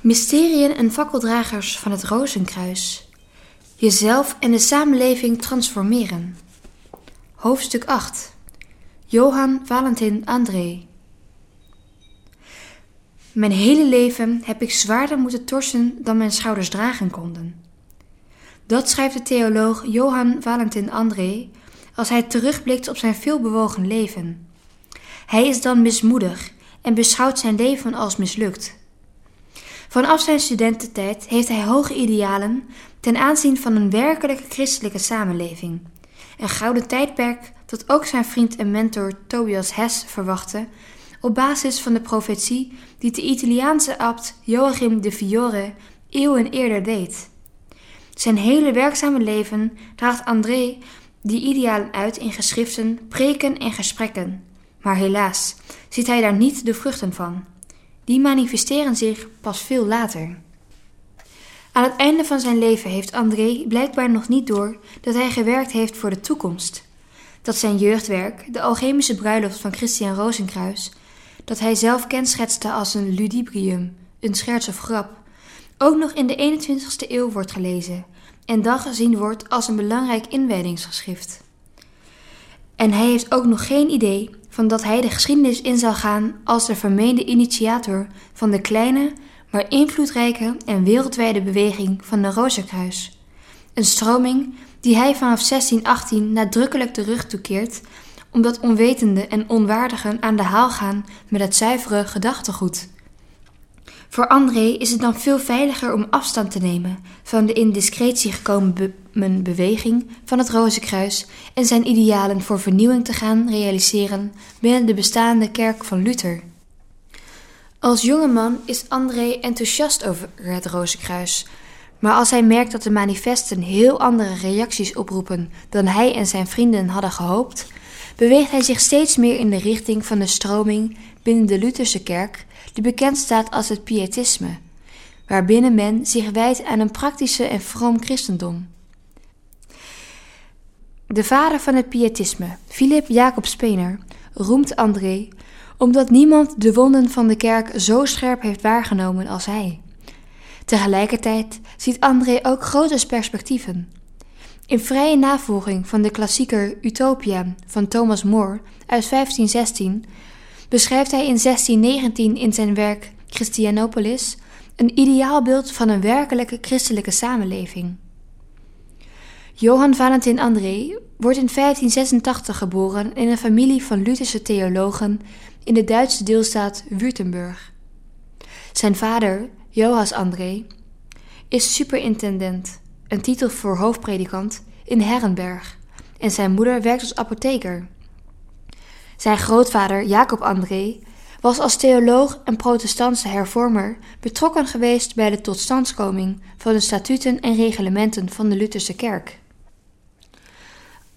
Mysteriën en fakkeldragers van het Rozenkruis. Jezelf en de samenleving transformeren. Hoofdstuk 8. Johan Valentin André. Mijn hele leven heb ik zwaarder moeten torsen dan mijn schouders dragen konden. Dat schrijft de theoloog Johan Valentin André als hij terugblikt op zijn veelbewogen leven. Hij is dan mismoedig en beschouwt zijn leven als mislukt. Vanaf zijn studententijd heeft hij hoge idealen ten aanzien van een werkelijke christelijke samenleving. Een gouden tijdperk dat ook zijn vriend en mentor Tobias Hess verwachtte op basis van de profetie die de Italiaanse abt Joachim de Fiore eeuwen eerder deed. Zijn hele werkzame leven draagt André die idealen uit in geschriften, preken en gesprekken. Maar helaas ziet hij daar niet de vruchten van. Die manifesteren zich pas veel later. Aan het einde van zijn leven heeft André blijkbaar nog niet door dat hij gewerkt heeft voor de toekomst. Dat zijn jeugdwerk, de alchemische bruiloft van Christian Rosenkruis, dat hij zelf kenschetste als een ludibrium, een scherts of grap, ook nog in de 21ste eeuw wordt gelezen en dan gezien wordt als een belangrijk inwijdingsgeschrift. En hij heeft ook nog geen idee van dat hij de geschiedenis in zal gaan als de vermeende initiator van de kleine, maar invloedrijke en wereldwijde beweging van de Rozenkruis. Een stroming die hij vanaf 1618 nadrukkelijk de rug toekeert, omdat onwetenden en onwaardigen aan de haal gaan met het zuivere gedachtegoed. Voor André is het dan veel veiliger om afstand te nemen van de in discretie gekomen beweging van het Rozenkruis en zijn idealen voor vernieuwing te gaan realiseren binnen de bestaande kerk van Luther. Als jonge man is André enthousiast over het Rozenkruis, maar als hij merkt dat de manifesten heel andere reacties oproepen dan hij en zijn vrienden hadden gehoopt, beweegt hij zich steeds meer in de richting van de stroming binnen de Lutherse kerk die bekend staat als het Pietisme, waarbinnen men zich wijdt aan een praktische en vroom christendom. De vader van het Pietisme, Philip Jacob Spener, roemt André omdat niemand de wonden van de kerk zo scherp heeft waargenomen als hij. Tegelijkertijd ziet André ook grote perspectieven. In vrije navolging van de klassieker Utopia van Thomas More uit 1516 beschrijft hij in 1619 in zijn werk Christianopolis een ideaalbeeld van een werkelijke christelijke samenleving. Johan Valentin André wordt in 1586 geboren in een familie van Lutherse theologen in de Duitse deelstaat Württemberg. Zijn vader, Joas André, is superintendent, een titel voor hoofdpredikant, in Herrenberg en zijn moeder werkt als apotheker. Zijn grootvader, Jacob André, was als theoloog en protestantse hervormer betrokken geweest bij de totstandskoming van de statuten en reglementen van de Lutherse kerk.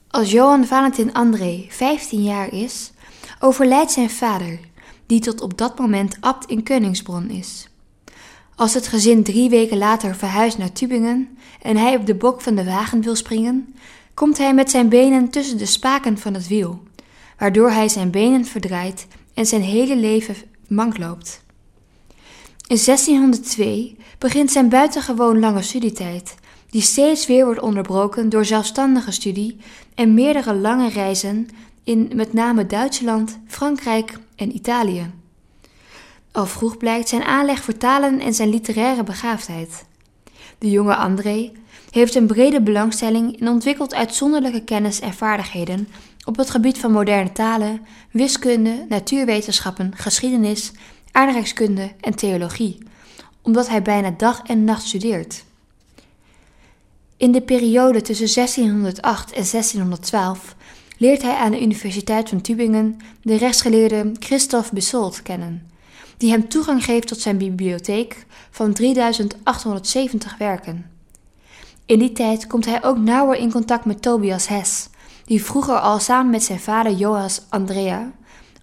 Als Johan Valentin André 15 jaar is, overlijdt zijn vader, die tot op dat moment abt in Koningsbron is. Als het gezin drie weken later verhuist naar Tübingen en hij op de bok van de wagen wil springen, komt hij met zijn benen tussen de spaken van het wiel, waardoor hij zijn benen verdraait en zijn hele leven mank loopt. In 1602 begint zijn buitengewoon lange studietijd, die steeds weer wordt onderbroken door zelfstandige studie en meerdere lange reizen in met name Duitsland, Frankrijk en Italië. Al vroeg blijkt zijn aanleg voor talen en zijn literaire begaafdheid. De jonge André heeft een brede belangstelling en ontwikkelt uitzonderlijke kennis en vaardigheden op het gebied van moderne talen, wiskunde, natuurwetenschappen, geschiedenis, aardrijkskunde en theologie, omdat hij bijna dag en nacht studeert. In de periode tussen 1608 en 1612 leert hij aan de Universiteit van Tübingen de rechtsgeleerde Christoph Besold kennen, die hem toegang geeft tot zijn bibliotheek van 3870 werken. In die tijd komt hij ook nauwer in contact met Tobias Hess, die vroeger al samen met zijn vader Joas Andrea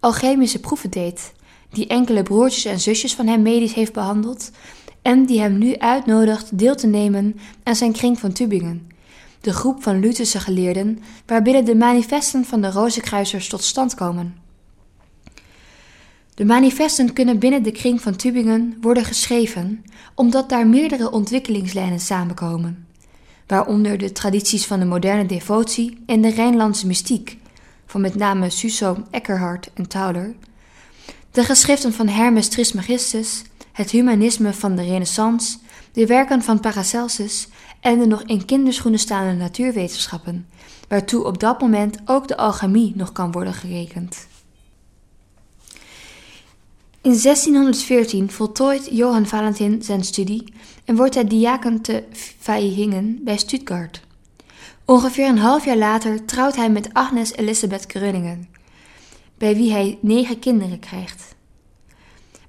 alchemische proeven deed, die enkele broertjes en zusjes van hem medisch heeft behandeld en die hem nu uitnodigt deel te nemen aan zijn kring van Tübingen, de groep van Lutherse geleerden waarbinnen de manifesten van de Rozenkruisers tot stand komen. De manifesten kunnen binnen de kring van Tübingen worden geschreven omdat daar meerdere ontwikkelingslijnen samenkomen, waaronder de tradities van de moderne devotie en de Rijnlandse mystiek, van met name Suso, Eckhart en Tauler, de geschriften van Hermes Trismegistus, het humanisme van de Renaissance, de werken van Paracelsus en de nog in kinderschoenen staande natuurwetenschappen, waartoe op dat moment ook de alchemie nog kan worden gerekend. In 1614 voltooit Johann Valentin zijn studie en wordt hij diaken te Vaihingen bij Stuttgart. Ongeveer een half jaar later trouwt hij met Agnes Elisabeth Gröningen, bij wie hij negen kinderen krijgt,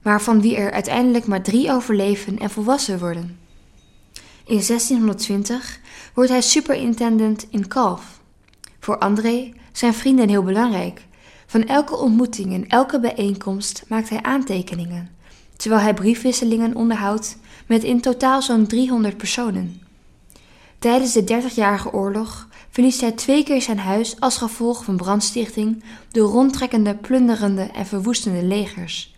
maar van wie er uiteindelijk maar drie overleven en volwassen worden. In 1620 wordt hij superintendent in Kalf. Voor André zijn vrienden heel belangrijk. Van elke ontmoeting en elke bijeenkomst maakt hij aantekeningen, terwijl hij briefwisselingen onderhoudt met in totaal zo'n 300 personen. Tijdens de Dertigjarige Oorlog verliest hij twee keer zijn huis als gevolg van brandstichting door rondtrekkende, plunderende en verwoestende legers.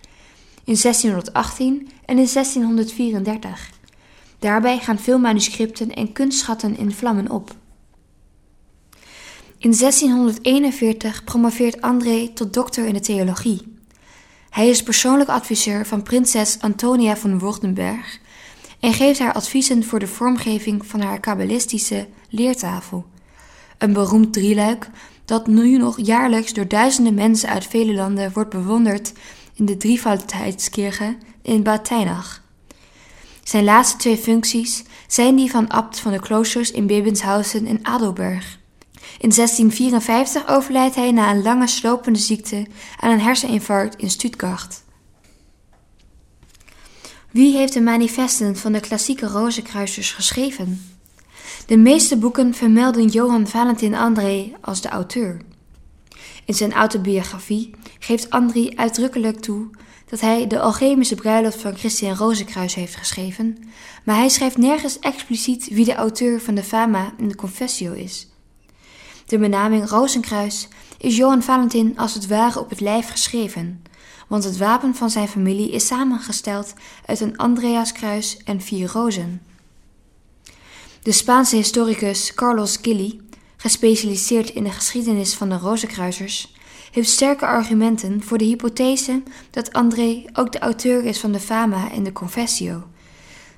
In 1618 en in 1634. Daarbij gaan veel manuscripten en kunstschatten in vlammen op. In 1641 promoveert André tot dokter in de theologie. Hij is persoonlijk adviseur van prinses Antonia van Württemberg en geeft haar adviezen voor de vormgeving van haar kabbalistische leertafel. Een beroemd drieluik dat nu nog jaarlijks door duizenden mensen uit vele landen wordt bewonderd in de Driefaltigheidskirche in Bad Teinach. Zijn laatste twee functies zijn die van abt van de kloosters in Bebenshausen en Adelberg. In 1654 overlijdt hij na een lange slopende ziekte aan een herseninfarct in Stuttgart. Wie heeft de manifesten van de klassieke rozenkruisers geschreven? De meeste boeken vermelden Johann Valentin André als de auteur. In zijn autobiografie geeft André uitdrukkelijk toe dat hij de alchemische bruiloft van Christian Rozenkruis heeft geschreven, maar hij schrijft nergens expliciet wie de auteur van de Fama in de Confessio is. De benaming Rozenkruis is Johan Valentin als het ware op het lijf geschreven, want het wapen van zijn familie is samengesteld uit een Andreaskruis en vier rozen. De Spaanse historicus Carlos Gilly, gespecialiseerd in de geschiedenis van de Rozenkruisers, heeft sterke argumenten voor de hypothese dat André ook de auteur is van de Fama en de Confessio,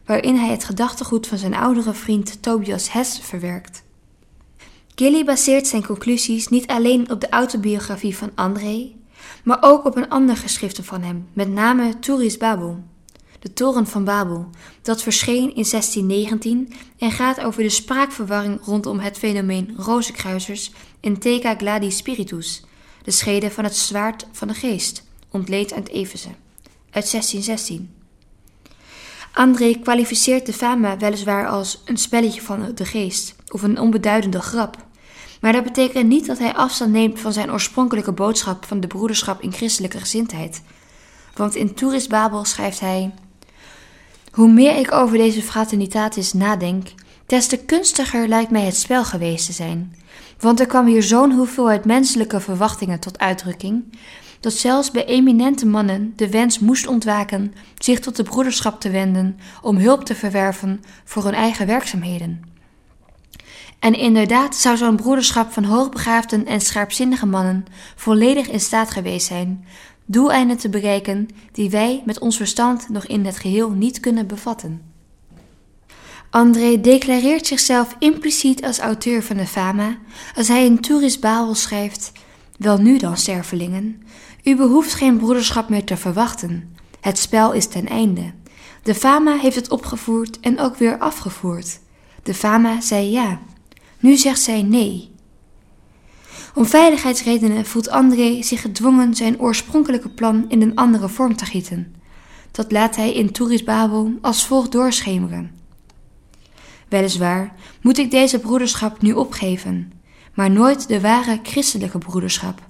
waarin hij het gedachtegoed van zijn oudere vriend Tobias Hess verwerkt. Gilly baseert zijn conclusies niet alleen op de autobiografie van André, maar ook op een ander geschrifte van hem, met name Touris Babel, de Toren van Babel, dat verscheen in 1619 en gaat over de spraakverwarring rondom het fenomeen rozenkruisers in Teca Gladi Spiritus, de schede van het zwaard van de geest, ontleed uit Efeze, uit 1616. André kwalificeert de fama weliswaar als een spelletje van de geest of een onbeduidende grap. Maar dat betekent niet dat hij afstand neemt van zijn oorspronkelijke boodschap van de broederschap in christelijke gezindheid. Want in Tourist Babel schrijft hij: Hoe meer ik over deze fraternitatis nadenk, des te kunstiger lijkt mij het spel geweest te zijn. Want er kwam hier zo'n hoeveelheid menselijke verwachtingen tot uitdrukking, dat zelfs bij eminente mannen de wens moest ontwaken zich tot de broederschap te wenden om hulp te verwerven voor hun eigen werkzaamheden. En inderdaad zou zo'n broederschap van hoogbegaafden en scherpzinnige mannen volledig in staat geweest zijn doeleinden te bereiken die wij met ons verstand nog in het geheel niet kunnen bevatten. André declareert zichzelf impliciet als auteur van de Fama als hij in Tourist Babel schrijft: Wel nu dan, stervelingen, u behoeft geen broederschap meer te verwachten. Het spel is ten einde. De Fama heeft het opgevoerd en ook weer afgevoerd. De Fama zei ja. Nu zegt zij nee. Om veiligheidsredenen voelt André zich gedwongen zijn oorspronkelijke plan in een andere vorm te gieten. Dat laat hij in Touris Babel als volgt doorschemeren. Weliswaar moet ik deze broederschap nu opgeven, maar nooit de ware christelijke broederschap,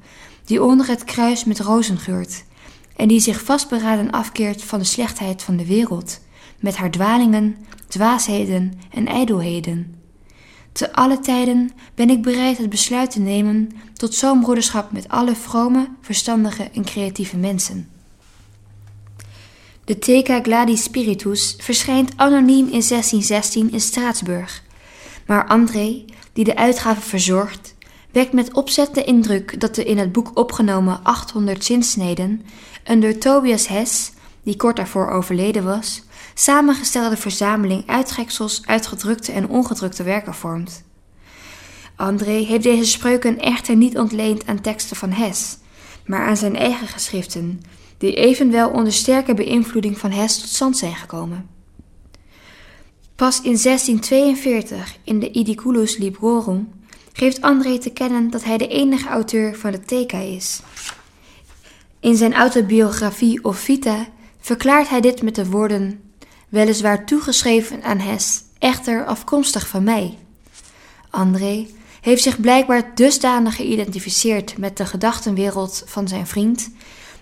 die onder het kruis met rozen geurt en die zich vastberaden afkeert van de slechtheid van de wereld, met haar dwalingen, dwaasheden en ijdelheden. Te alle tijden ben ik bereid het besluit te nemen tot zo'n broederschap met alle vrome, verstandige en creatieve mensen. De Theca Gladii Spiritus verschijnt anoniem in 1616 in Straatsburg. Maar André, die de uitgave verzorgt, wekt met opzet de indruk dat de in het boek opgenomen 800 zinsneden een door Tobias Hess, die kort daarvoor overleden was, samengestelde verzameling uittreksels uit gedrukte en ongedrukte werken vormt. André heeft deze spreuken echter niet ontleend aan teksten van Hess, maar aan zijn eigen geschriften, die evenwel onder sterke beïnvloeding van Hess tot stand zijn gekomen. Pas in 1642, in de Idiculus Librorum, geeft André te kennen dat hij de enige auteur van de Theka is. In zijn autobiografie of Vita verklaart hij dit met de woorden: weliswaar toegeschreven aan Hess, echter afkomstig van mij. André heeft zich blijkbaar dusdanig geïdentificeerd met de gedachtenwereld van zijn vriend,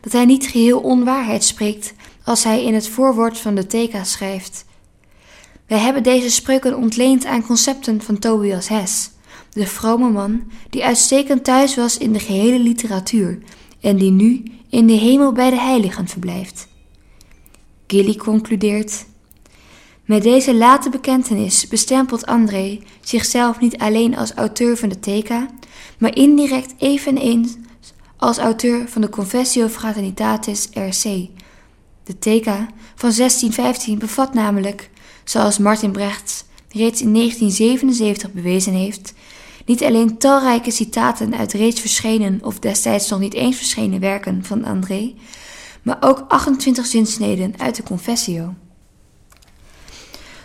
dat hij niet geheel onwaarheid spreekt als hij in het voorwoord van de Theka schrijft. Wij hebben deze spreuken ontleend aan concepten van Tobias Hess, de vrome man die uitstekend thuis was in de gehele literatuur en die nu in de hemel bij de heiligen verblijft. Gilly concludeert: Met deze late bekentenis bestempelt André zichzelf niet alleen als auteur van de Theka, maar indirect eveneens als auteur van de Confessio Fraternitatis RC. De Theka van 1615 bevat namelijk, zoals Martin Brecht reeds in 1977 bewezen heeft, niet alleen talrijke citaten uit reeds verschenen of destijds nog niet eens verschenen werken van André, maar ook 28 zinsneden uit de Confessio.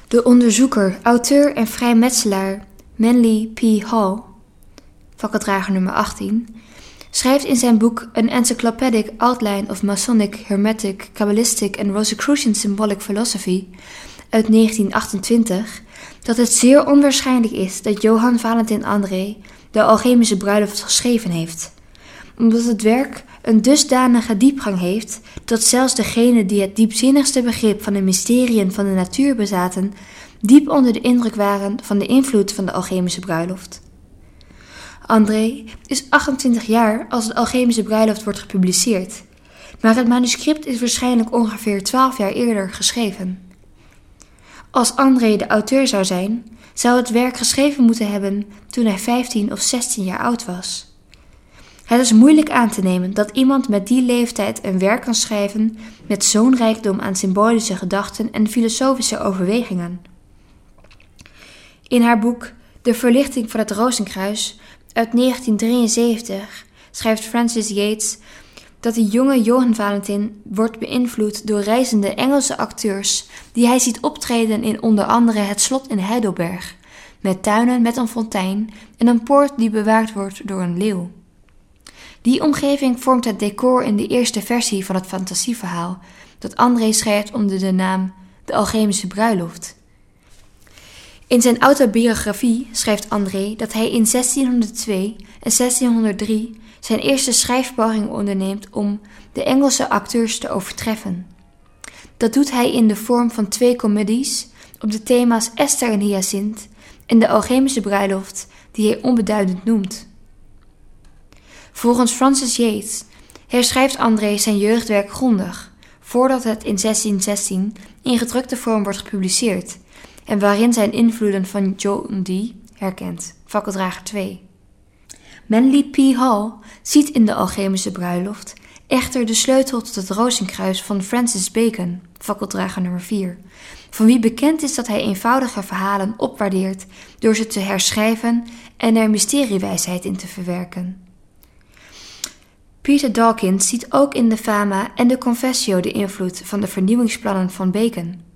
De onderzoeker, auteur en vrijmetselaar Manly P. Hall, vakkendrager nummer 18, schrijft in zijn boek An Encyclopedic Outline of Masonic, Hermetic, Kabbalistic and Rosicrucian Symbolic Philosophy uit 1928 dat het zeer onwaarschijnlijk is dat Johann Valentin André de alchemische bruiloft geschreven heeft, omdat het werk een dusdanige diepgang heeft dat zelfs degenen die het diepzinnigste begrip van de mysteriën van de natuur bezaten, diep onder de indruk waren van de invloed van de alchemische bruiloft. André is 28 jaar als de alchemische bruiloft wordt gepubliceerd, maar het manuscript is waarschijnlijk ongeveer 12 jaar eerder geschreven. Als André de auteur zou zijn, zou het werk geschreven moeten hebben toen hij 15 of 16 jaar oud was. Het is moeilijk aan te nemen dat iemand met die leeftijd een werk kan schrijven met zo'n rijkdom aan symbolische gedachten en filosofische overwegingen. In haar boek De Verlichting van het Rozenkruis uit 1973 schrijft Francis Yates dat de jonge Johan Valentin wordt beïnvloed door reizende Engelse acteurs die hij ziet optreden in onder andere het slot in Heidelberg, met tuinen met een fontein en een poort die bewaakt wordt door een leeuw. Die omgeving vormt het decor in de eerste versie van het fantasieverhaal dat André schrijft onder de naam De Alchemische Bruiloft. In zijn autobiografie schrijft André dat hij in 1602 en 1603 zijn eerste schrijfpoging onderneemt om de Engelse acteurs te overtreffen. Dat doet hij in de vorm van twee comedies op de thema's Esther en Hyacinth en de alchemische bruiloft, die hij onbeduidend noemt. Volgens Francis Yates herschrijft André zijn jeugdwerk grondig, voordat het in 1616 in gedrukte vorm wordt gepubliceerd en waarin zijn invloeden van John Dee herkent, fakkeldrager 2. Manly P. Hall ziet in de alchemische bruiloft echter de sleutel tot het Rozenkruis van Francis Bacon, fakkeldrager nummer 4, van wie bekend is dat hij eenvoudige verhalen opwaardeert door ze te herschrijven en er mysteriewijsheid in te verwerken. Peter Dawkins ziet ook in de Fama en de Confessio de invloed van de vernieuwingsplannen van Bacon.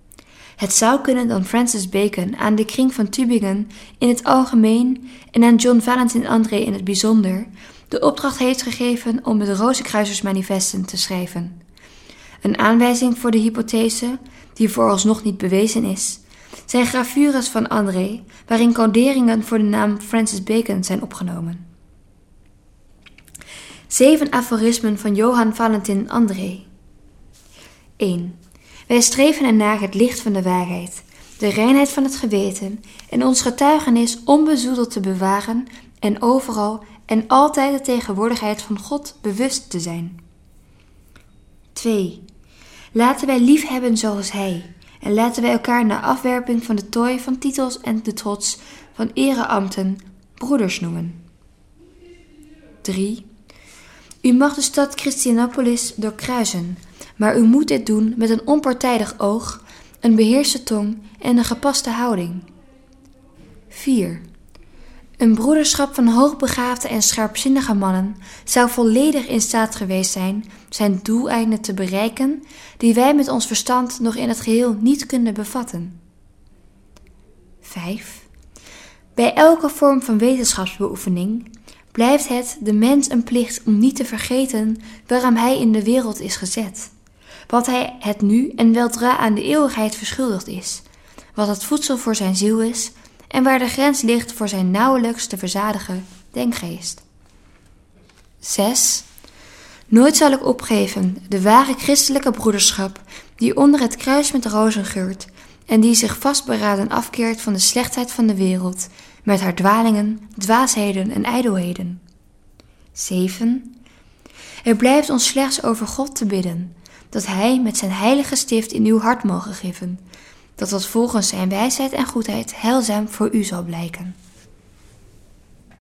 Het zou kunnen dat Francis Bacon aan de kring van Tübingen in het algemeen en aan John Valentin André in het bijzonder de opdracht heeft gegeven om het Rozenkruisersmanifesten te schrijven. Een aanwijzing voor de hypothese, die vooralsnog niet bewezen is, zijn gravures van André waarin coderingen voor de naam Francis Bacon zijn opgenomen. Zeven aforismen van Johann Valentin André 1. Wij streven ernaar het licht van de waarheid, de reinheid van het geweten en ons getuigenis onbezoedeld te bewaren en overal en altijd de tegenwoordigheid van God bewust te zijn. 2. Laten wij lief hebben zoals Hij. En laten wij elkaar na afwerping van de tooi van titels en de trots van ereambten broeders noemen. 3. U mag de stad Christianopolis doorkruisen, maar u moet dit doen met een onpartijdig oog, een beheerste tong en een gepaste houding. 4. Een broederschap van hoogbegaafde en scherpzinnige mannen zou volledig in staat geweest zijn zijn doeleinden te bereiken die wij met ons verstand nog in het geheel niet kunnen bevatten. 5. Bij elke vorm van wetenschapsbeoefening blijft het de mens een plicht om niet te vergeten waarom hij in de wereld is gezet, wat hij het nu en weldra aan de eeuwigheid verschuldigd is, wat het voedsel voor zijn ziel is en waar de grens ligt voor zijn nauwelijks te verzadigen denkgeest. 6. Nooit zal ik opgeven de ware christelijke broederschap die onder het kruis met rozen geurt en die zich vastberaden afkeert van de slechtheid van de wereld met haar dwalingen, dwaasheden en ijdelheden. 7. Er blijft ons slechts over God te bidden, dat Hij met zijn heilige stift in uw hart mogen geven, dat dat volgens zijn wijsheid en goedheid heilzaam voor u zal blijken.